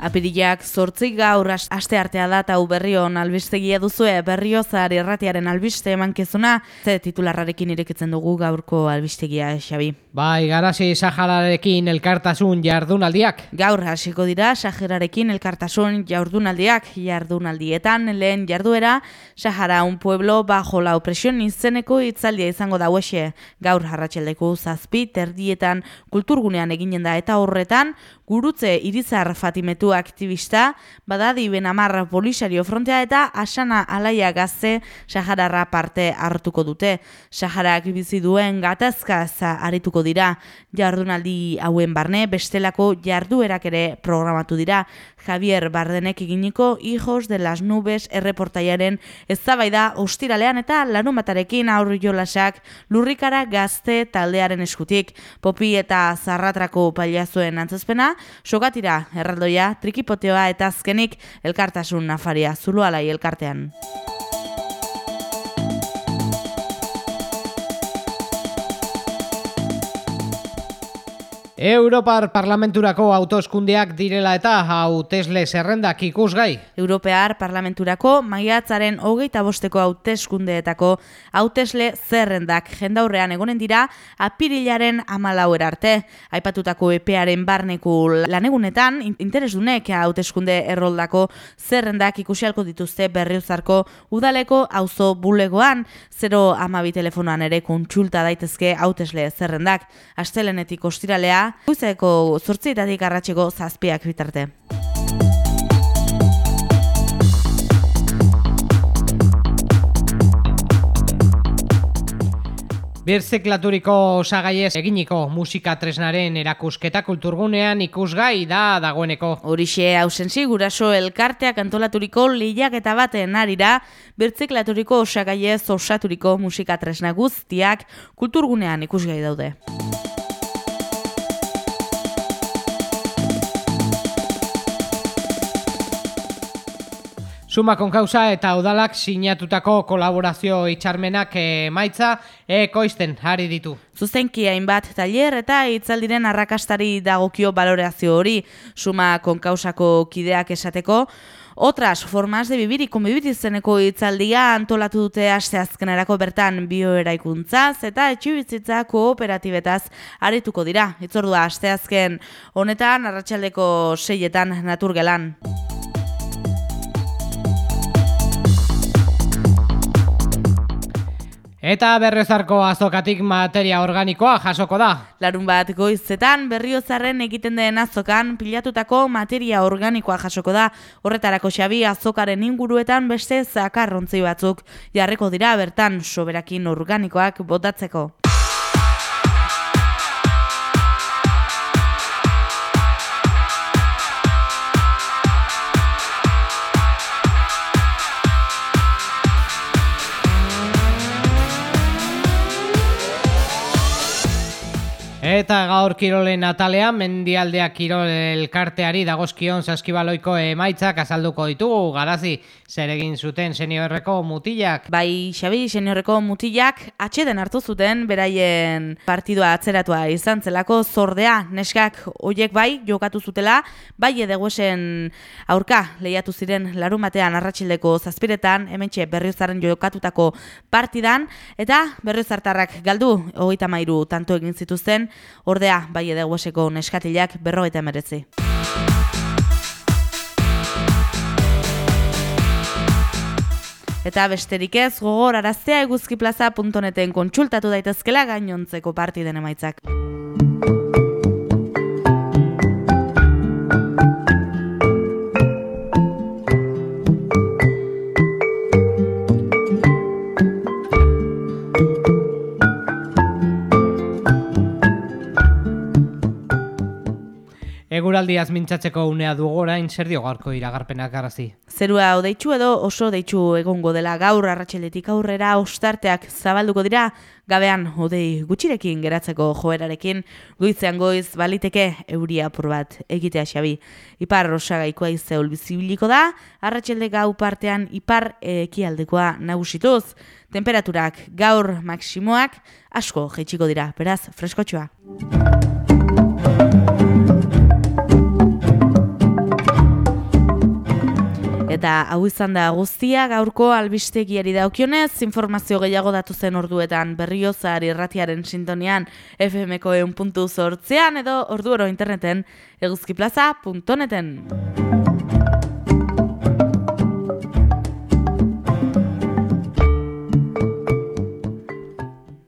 Apirilak zortzi gaur aste artea da eta berrion albistegia duzue berriozar erratiaren albiste emankezuna ze titularrarekin irekitzen dugu gaurko albistegia Xabi. Bai, garasi Sahararekin elkartasun jardunaldiak. Gaur hasiko dira Sahararekin elkartasun jardunaldiak jardunaldietan lehen jarduera Sahara un pueblo bajo la opresión izeneko itzaldia izango da huexe. Gaur harratxeldeko zazpi terdietan kulturgunean eginen da eta horretan gurutze irizar fatimetu aktivista, badadi benamar polisario frontea eta asana alaia gazte Sahararra parte hartuko dute. Saharak bizi duen gatazkaz arituko dira. Jardunaldi hauen barne, bestelako jarduerak ere programatu dira. Javier Bardenek eginiko hijos de las nubes erreportaiaren eztabaida ostiralean eta lanumatarekin aurri jolasak lurrikara gazte taldearen eskutik. Popi eta zarratrako paliazuen antzazpena, sogatira erraldoia, trikipoteoa eta azkenik elkartasun nafaria zulualai elkartean. Europar Parlamenturako autoskundeak direla eta hautesle zerrendak ikusgai. Europear Parlamenturako maiatzaren hogeita bosteko hauteskundeetako hautesle zerrendak jendaurrean egonen dira apirilaren amalauer arte. Aipatutako epearen barneku lanegunetan, interesdunek hauteskunde erroldako zerrendak ikusialko dituzte berriozarko udaleko auzo bulegoan, 0 amabi telefonoan ere kontsulta daitezke hautesle zerrendak. Astelenetik ostiralea, Guizeko zortzietatik arratxeko zazpiak bitarte. Birziklaturiko osagaiez eginiko musika tresnaren erakusketa kulturgunean ikusgai da dagoeneko. Horixe hausensi guraso elkarteak antolaturiko lehiak eta baten arira birziklaturiko osagaiez osaturiko musika tresna guztiak kulturgunean ikusgai daude. Suma konkausa eta udalak sinatutako kolaborazio itxarmenak emaitza ekoizten ari ditu. Zuzenki hainbat tailer eta itzaldiren arrakastari dagokio baloreazio hori suma konkausako kideak esateko. Otras formas de vivir y convivir izeneko itzaldia antolatu dute asteazkenerako bertan bioeraikuntzaz eta etxibizitza kooperatibetaz arituko dira. Itzordua asteazken honetan arratsaldeko seietan naturgelan. Eta berriozarko azokatik materia organikoa jasoko da. Larun bat goizetan berriozarren egiten den azokan pilatutako materia organikoa jasoko da. Horretarako xabi azokaren inguruetan beste zakarrontzi batzuk jarreko dira bertan soberakin organikoak botatzeko. Eta gaur kirolen atalean, mendialdea kirol elkarteari dagozkion saskibaloiko emaitzak azalduko ditugu, garazi, zer egin zuten seniorreko mutilak. Bai, Xabi, seniorreko mutilak atxeden hartu zuten, beraien partidua atzeratua izan zelako. Zordea, neskak oiek bai, jokatu zutela, bai edeguesen aurka lehiatu ziren larun batean arratsildeko zazpiretan, hementxe berriozaren jokatutako partidan, eta berriozartarrak galdu, hogeita mairu tanto egin zituzten, ordea bai edegueseko neskatilak berro eta meretzi. Eta besterik ez, gogor araztea eguzkiplaza.neten kontsultatu daitezkela gainontzeko partiden emaitzak. Eguraldiaz mintzatzeko unea du gorain zer dio gaurko iragarpenak garazi. Zerua odeitzu edo oso deitzu egongo dela gaur arratsaldetik aurrera ostarteak zabalduko dira gabean odei gutxirekin geratzeko joerarekin goizean goiz baliteke euria apur bat egitea xabi. Ipar osagaikoa izeul bizibiliko da, arratsalde gau partean ipar ekialdekoa nagusituz, temperaturak gaur maksimoak asko jaitsiko dira, beraz freskotxoa. Eta hau izan da guztia gaurko albistegiari daukionez, informazio gehiago datu zen orduetan berriozar irratiaren sintonian FMko eun puntu edo orduero interneten eguzkiplaza.neten.